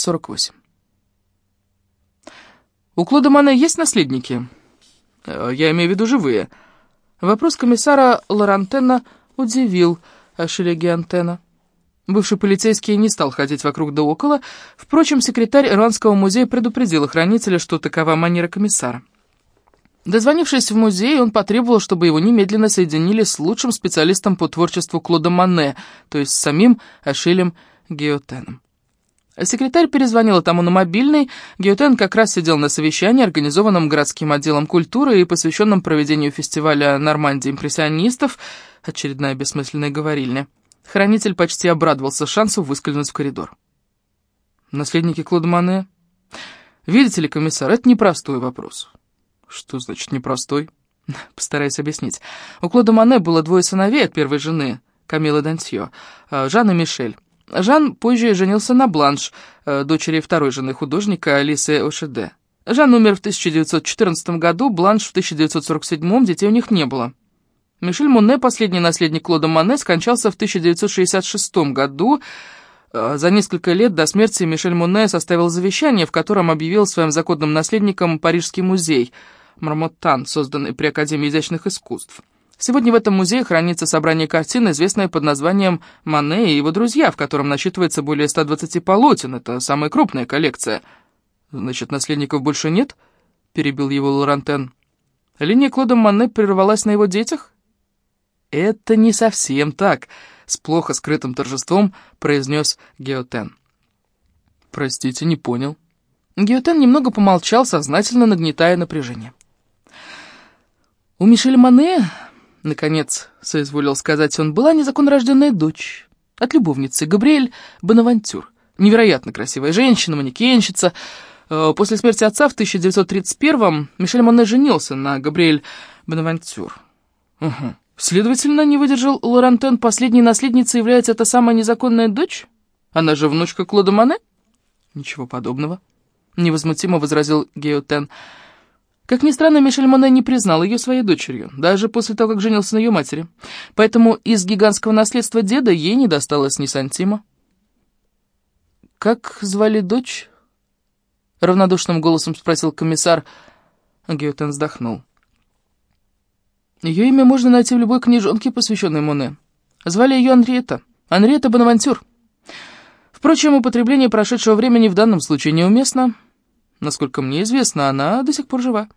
48. «У Клода Мане есть наследники?» э, «Я имею в виду живые». Вопрос комиссара Лорантена удивил Ашиля Гиантена. Бывший полицейский не стал ходить вокруг да около, впрочем, секретарь Ирландского музея предупредил охранителя, что такова манера комиссара. Дозвонившись в музей, он потребовал, чтобы его немедленно соединили с лучшим специалистом по творчеству Клода Мане, то есть самим Ашилем Геотеном. Секретарь перезвонил тому на мобильный. Геотен как раз сидел на совещании, организованном городским отделом культуры и посвященном проведению фестиваля «Нормандия импрессионистов», очередная бессмысленная говорильня. Хранитель почти обрадовался шансу выскользнуть в коридор. Наследники Клода Мане? Видите ли, комиссар, это непростой вопрос. Что значит непростой? Постараюсь объяснить. У Клода Мане было двое сыновей от первой жены, Камилы Дантье, а, Жан и Мишель. Жан позже женился на Бланш, э, дочери второй жены художника Алисы Ошеде. Жан умер в 1914 году, Бланш в 1947, детей у них не было. Мишель Моне, последний наследник Клода Моне, скончался в 1966 году. Э, за несколько лет до смерти Мишель Моне составил завещание, в котором объявил своим законным наследником Парижский музей «Мармоттан», созданный при Академии изящных искусств. Сегодня в этом музее хранится собрание картин, известное под названием «Мане и его друзья», в котором насчитывается более 120 полотен. Это самая крупная коллекция. «Значит, наследников больше нет?» — перебил его Лорантен. «Линия Клода Мане прервалась на его детях?» «Это не совсем так», — с плохо скрытым торжеством произнес Геотен. «Простите, не понял». Геотен немного помолчал, сознательно нагнетая напряжение. «У Мишеля Мане наконец, соизволил сказать он, была незаконнорожденная дочь от любовницы Габриэль Бонавантюр. Невероятно красивая женщина, манекенщица. Э, после смерти отца в 1931-м Мишель Моне женился на Габриэль Бонавантюр. Угу. Следовательно, не выдержал Лорантен, последней наследницей является эта самая незаконная дочь? Она же внучка Клода Моне? Ничего подобного. Невозмутимо возразил Геотен. Как ни странно, Мишель Моне не признал ее своей дочерью, даже после того, как женился на ее матери. Поэтому из гигантского наследства деда ей не досталось ни сантима. «Как звали дочь?» — равнодушным голосом спросил комиссар. Геотен вздохнул. Ее имя можно найти в любой книжонке, посвященной Моне. Звали ее Анриета. Анриета Бонавантюр. Впрочем, употребление прошедшего времени в данном случае неуместно. Насколько мне известно, она до сих пор жива.